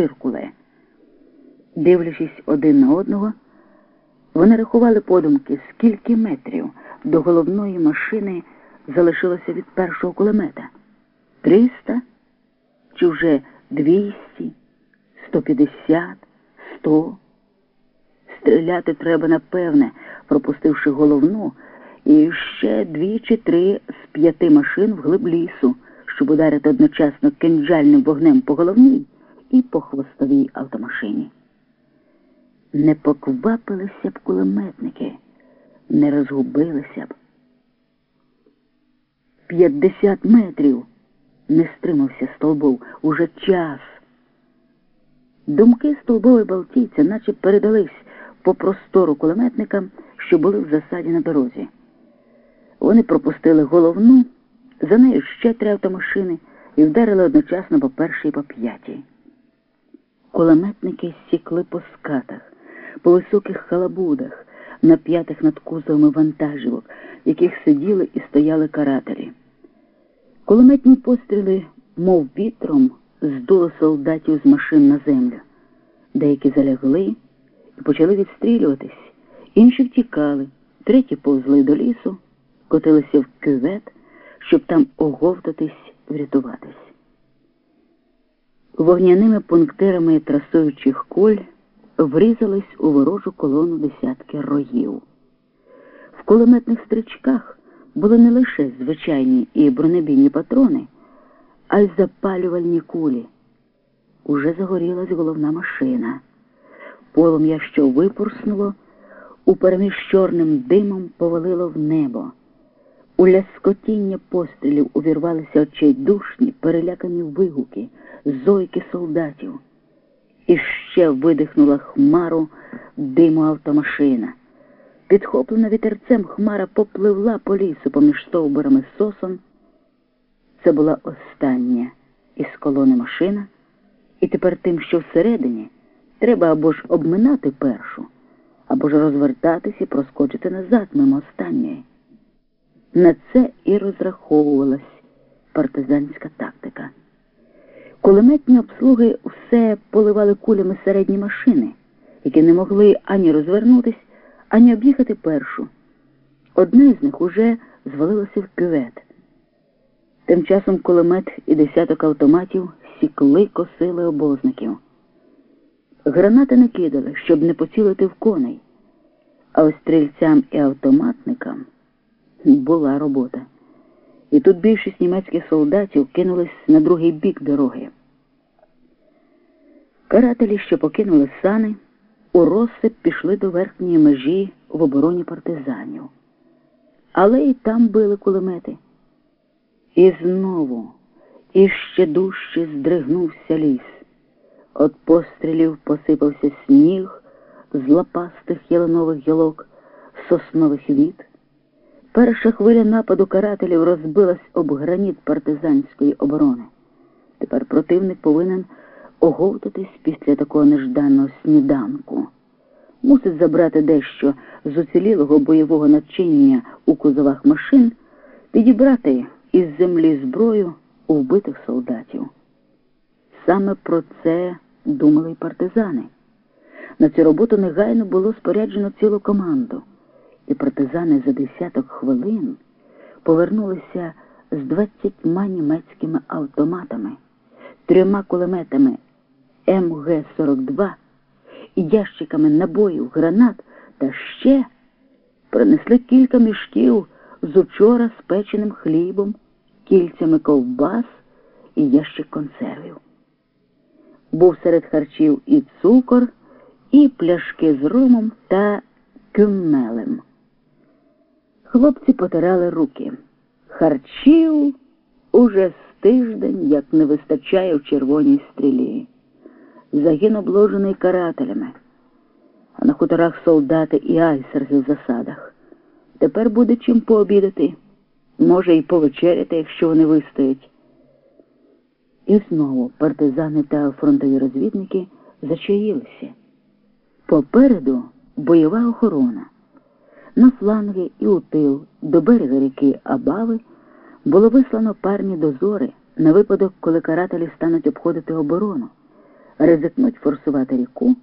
циркуле. Дивлячись один на одного, вони рахували подумки, скільки метрів до головної машини залишилося від першого кулемета. Триста чи вже двісті, сто п'ятдесят, сто. Стріляти треба напевне, пропустивши головну, і ще дві чи три з п'яти машин вглиб лісу, щоб ударити одночасно кинджальним вогнем по головній і по хвостовій автомашині. Не поквапилися б кулеметники, не розгубилися б. П'ятдесят метрів не стримався столбов уже час. Думки столбової балтійця наче передались по простору кулеметникам, що були в засаді на дорозі. Вони пропустили головну, за нею ще три автомашини і вдарили одночасно по першій по п'ятій. Кулеметники сікли по скатах, по високих халабудах, нап'ятих над кузовами вантажівок, в яких сиділи і стояли карателі. Кулеметні постріли, мов вітром, здуло солдатів з машин на землю. Деякі залягли і почали відстрілюватись, інші втікали, треті повзли до лісу, котилися в кювет, щоб там оговтатись, врятуватись. Вогняними пунктирами трасуючих куль врізались у ворожу колону десятки роїв. В кулеметних стрічках були не лише звичайні і бронебійні патрони, а й запалювальні кулі. Уже загорілась головна машина. Полум'я, що випорснуло, упереміж чорним димом повалило в небо. У ляскотіння пострілів увірвалися очейдушні, перелякані вигуки, зойки солдатів. І ще видихнула хмару диму автомашина. Підхоплена вітерцем, хмара попливла по лісу поміж стовбурами сосон. Це була остання із колони машина, і тепер тим, що всередині, треба або ж обминати першу, або ж розвертатись і проскочити назад мимо останньої. На це і розраховувалась партизанська тактика. Кулеметні обслуги все поливали кулями середні машини, які не могли ані розвернутись, ані об'їхати першу. Одна з них уже звалилася в кювет. Тим часом кулемет і десяток автоматів сікли, косили обозників. Гранати не кидали, щоб не поцілити в коней, а ось стрільцям і автоматникам була робота. І тут більшість німецьких солдатів кинулись на другий бік дороги. Карателі, що покинули сани, у розсип пішли до верхньої межі в обороні партизанів. Але і там били кулемети. І знову іще дужче здригнувся ліс. От пострілів посипався сніг з лапастих ялинових гілок, соснових віт. Перша хвиля нападу карателів розбилась об граніт партизанської оборони. Тепер противник повинен оговтатись після такого нежданого сніданку. Мусить забрати дещо з уцілілого бойового начиння у кузовах машин, підібрати із землі зброю у вбитих солдатів. Саме про це думали й партизани. На цю роботу негайно було споряджено цілу команду і партизани за десяток хвилин повернулися з двадцятьма німецькими автоматами, трьома кулеметами МГ-42 і ящиками набоїв, гранат та ще принесли кілька мішків з учора спеченим хлібом, кільцями ковбас і ящик консервів. Був серед харчів і цукор, і пляшки з румом та кюммелем. Хлопці потирали руки. Харчів уже з тиждень, як не вистачає в червоній стрілі. Загін обложений карателями, а на хуторах солдати і айсерги в засадах. Тепер буде чим пообідати, може і повечеряти, якщо вони вистоять. І знову партизани та фронтові розвідники зачаїлися. Попереду бойова охорона. На фланги і у тил до берега ріки Абави було вислано парні дозори на випадок, коли карателі стануть обходити оборону, ризикнуть форсувати ріку